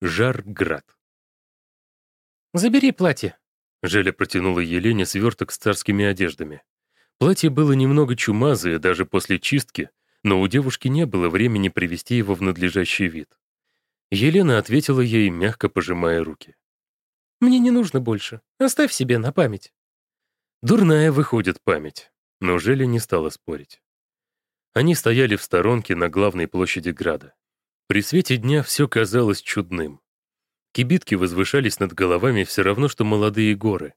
Жарград. «Забери платье». Желя протянула Елене сверток с царскими одеждами. Платье было немного чумазое даже после чистки, но у девушки не было времени привести его в надлежащий вид. Елена ответила ей, мягко пожимая руки. «Мне не нужно больше. Оставь себе на память». Дурная выходит память, но Желя не стала спорить. Они стояли в сторонке на главной площади Града. При свете дня все казалось чудным. Кибитки возвышались над головами все равно, что молодые горы.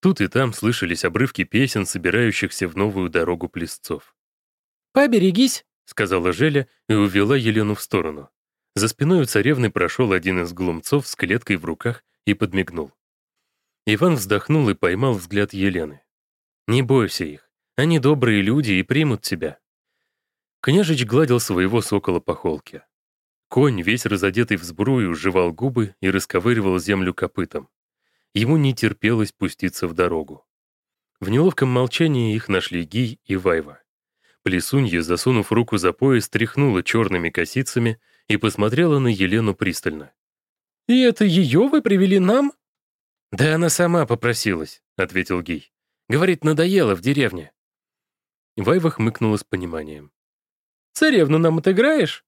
Тут и там слышались обрывки песен, собирающихся в новую дорогу плесцов. «Поберегись», — сказала Желя и увела Елену в сторону. За спиной у царевны прошел один из глумцов с клеткой в руках и подмигнул. Иван вздохнул и поймал взгляд Елены. «Не бойся их. Они добрые люди и примут тебя». Княжич гладил своего сокола по холке. Конь, весь разодетый в сбрую, жевал губы и расковыривал землю копытом. Ему не терпелось пуститься в дорогу. В неловком молчании их нашли Гий и Вайва. Плесунья, засунув руку за пояс, тряхнула черными косицами и посмотрела на Елену пристально. «И это ее вы привели нам?» «Да она сама попросилась», — ответил Гий. «Говорит, надоело в деревне». Вайва хмыкнула с пониманием. «Царевну нам отыграешь?» —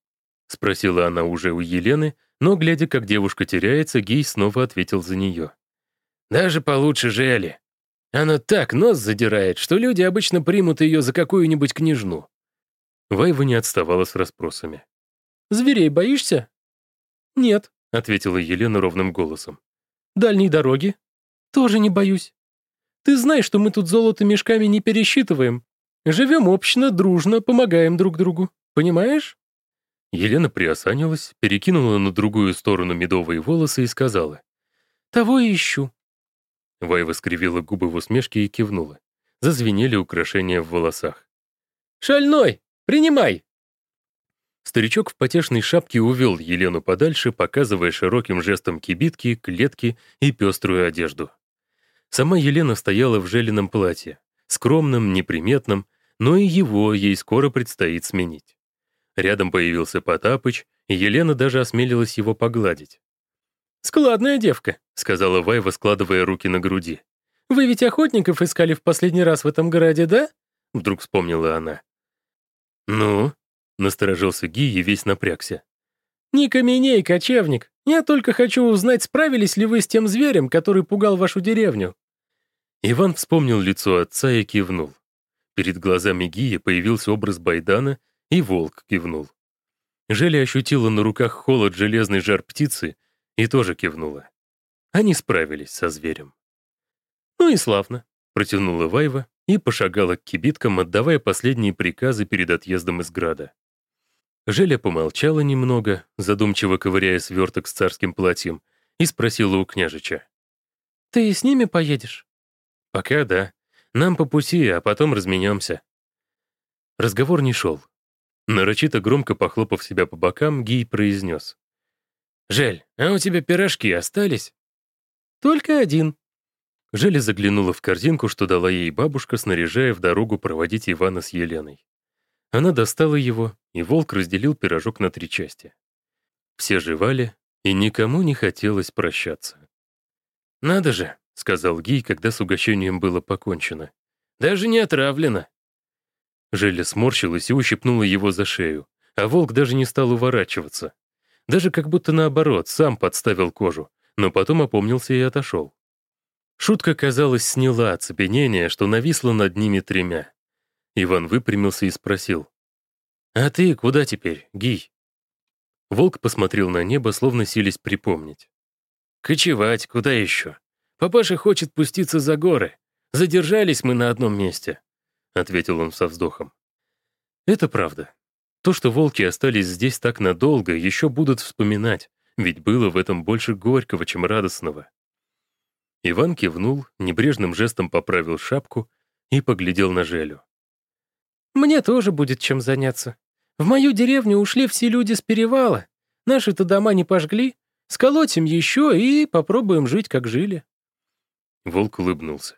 спросила она уже у Елены, но, глядя, как девушка теряется, Гий снова ответил за нее. «Даже получше Жели. Она так нос задирает, что люди обычно примут ее за какую-нибудь княжну». Вайва не отставала с расспросами. «Зверей боишься?» «Нет», — ответила Елена ровным голосом. Дальней дороги? Тоже не боюсь. Ты знаешь, что мы тут золото мешками не пересчитываем. Живем общно, дружно, помогаем друг другу. Понимаешь?» Елена приосанилась, перекинула на другую сторону медовые волосы и сказала. «Того и ищу». Вайва скривила губы в усмешке и кивнула. Зазвенели украшения в волосах. «Шальной! Принимай!» Старичок в потешной шапке увел Елену подальше, показывая широким жестом кибитки, клетки и пеструю одежду. Сама Елена стояла в желеном платье, скромном, неприметном, но и его ей скоро предстоит сменить. Рядом появился Потапыч, и Елена даже осмелилась его погладить. «Складная девка», — сказала Вайва, складывая руки на груди. «Вы ведь охотников искали в последний раз в этом городе, да?» Вдруг вспомнила она. «Ну?» Насторожился Ги и весь напрягся. «Не каменей, кочевник. Я только хочу узнать, справились ли вы с тем зверем, который пугал вашу деревню». Иван вспомнил лицо отца и кивнул. Перед глазами Гии появился образ Байдана, и волк кивнул. Желя ощутила на руках холод железный жар птицы и тоже кивнула. Они справились со зверем. «Ну и славно», — протянула Вайва и пошагала к кибиткам, отдавая последние приказы перед отъездом из града. Желя помолчала немного, задумчиво ковыряя сверток с царским платьем, и спросила у княжича. «Ты с ними поедешь?» «Пока да. Нам по пути, а потом разменемся». Разговор не шел. Нарочито громко похлопав себя по бокам, Гий произнес. «Жель, а у тебя пирожки остались?» «Только один». Желя заглянула в корзинку, что дала ей бабушка, снаряжая в дорогу проводить Ивана с Еленой. Она достала его, и волк разделил пирожок на три части. Все жевали, и никому не хотелось прощаться. «Надо же», — сказал Гий, когда с угощением было покончено. «Даже не отравлено». Желя сморщилась и ущипнула его за шею, а волк даже не стал уворачиваться. Даже как будто наоборот, сам подставил кожу, но потом опомнился и отошел. Шутка, казалось, сняла оцепенение, что нависло над ними тремя. Иван выпрямился и спросил. «А ты куда теперь, Гий?» Волк посмотрел на небо, словно сились припомнить. «Кочевать, куда еще? Папаша хочет пуститься за горы. Задержались мы на одном месте», — ответил он со вздохом. «Это правда. То, что волки остались здесь так надолго, еще будут вспоминать, ведь было в этом больше горького, чем радостного». Иван кивнул, небрежным жестом поправил шапку и поглядел на Желю. Мне тоже будет чем заняться. В мою деревню ушли все люди с перевала. Наши-то дома не пожгли. Сколотим еще и попробуем жить, как жили». Волк улыбнулся.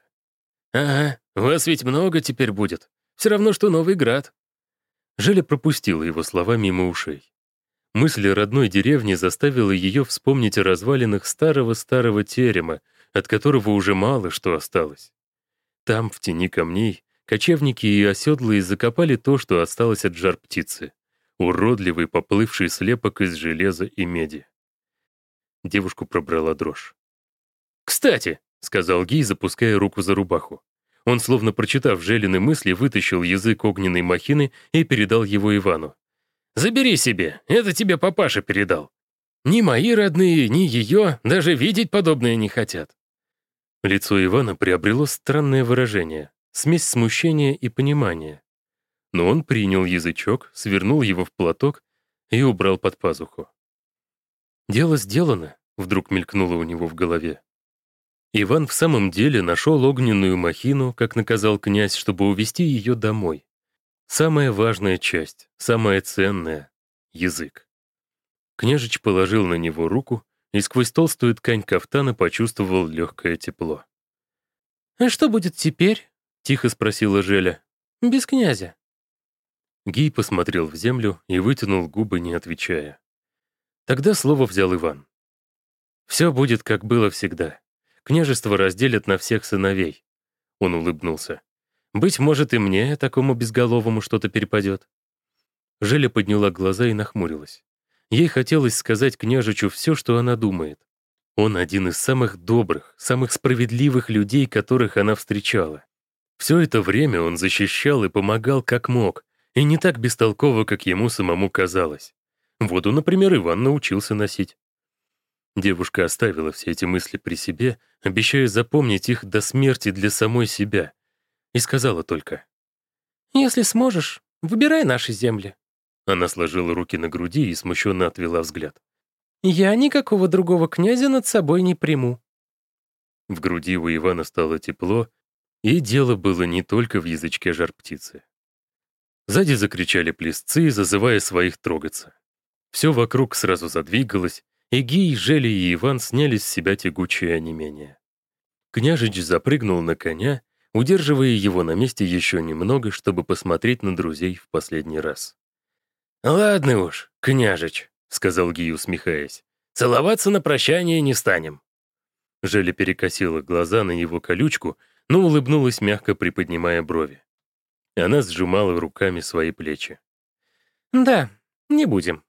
«Ага, вас ведь много теперь будет. Все равно, что Новый Град». Желя пропустила его слова мимо ушей. Мысль о родной деревне заставила ее вспомнить о развалинах старого-старого терема, от которого уже мало что осталось. Там, в тени камней, кочевники и оседлые закопали то, что осталось от жар птицы. Уродливый поплывший слепок из железа и меди. Девушку пробрала дрожь. «Кстати», — сказал Гий, запуская руку за рубаху. Он, словно прочитав Желины мысли, вытащил язык огненной махины и передал его Ивану. Забери себе, это тебе папаша передал. Ни мои родные, ни ее даже видеть подобное не хотят». Лицо Ивана приобрело странное выражение, смесь смущения и понимания. Но он принял язычок, свернул его в платок и убрал под пазуху. «Дело сделано», — вдруг мелькнуло у него в голове. Иван в самом деле нашел огненную махину, как наказал князь, чтобы увести ее домой. Самая важная часть, самая ценная — язык. Княжич положил на него руку и сквозь толстую ткань кафтана почувствовал легкое тепло. «А что будет теперь?» — тихо спросила Желя. «Без князя». Гий посмотрел в землю и вытянул губы, не отвечая. Тогда слово взял Иван. «Все будет, как было всегда. Княжество разделят на всех сыновей». Он улыбнулся. Быть может, и мне, такому безголовому, что-то перепадет. Желя подняла глаза и нахмурилась. Ей хотелось сказать княжичу все, что она думает. Он один из самых добрых, самых справедливых людей, которых она встречала. Все это время он защищал и помогал как мог, и не так бестолково, как ему самому казалось. Воду, например, Иван научился носить. Девушка оставила все эти мысли при себе, обещая запомнить их до смерти для самой себя, и сказала только. «Если сможешь, выбирай наши земли». Она сложила руки на груди и смущенно отвела взгляд. «Я никакого другого князя над собой не приму». В груди у Ивана стало тепло, и дело было не только в язычке жар-птицы. Сзади закричали плесцы, зазывая своих трогаться. Все вокруг сразу задвигалось, и Гий, Жели и Иван сняли с себя тягучее онемение. Княжич запрыгнул на коня удерживая его на месте еще немного, чтобы посмотреть на друзей в последний раз. «Ладно уж, княжич», — сказал Гий, усмехаясь, «целоваться на прощание не станем». Желя перекосила глаза на его колючку, но улыбнулась, мягко приподнимая брови. Она сжимала руками свои плечи. «Да, не будем».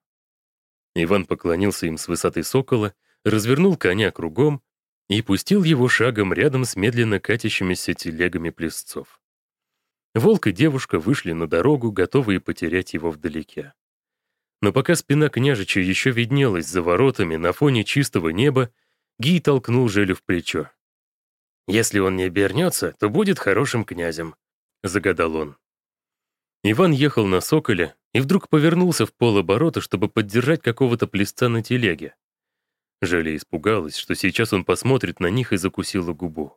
Иван поклонился им с высоты сокола, развернул коня кругом и пустил его шагом рядом с медленно катящимися телегами плесцов. Волк и девушка вышли на дорогу, готовые потерять его вдалеке. Но пока спина княжича еще виднелась за воротами на фоне чистого неба, Гий толкнул Желю в плечо. «Если он не обернется, то будет хорошим князем», — загадал он. Иван ехал на соколе и вдруг повернулся в полоборота, чтобы поддержать какого-то плесца на телеге. Желя испугалась, что сейчас он посмотрит на них и закусила губу.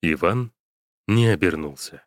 Иван не обернулся.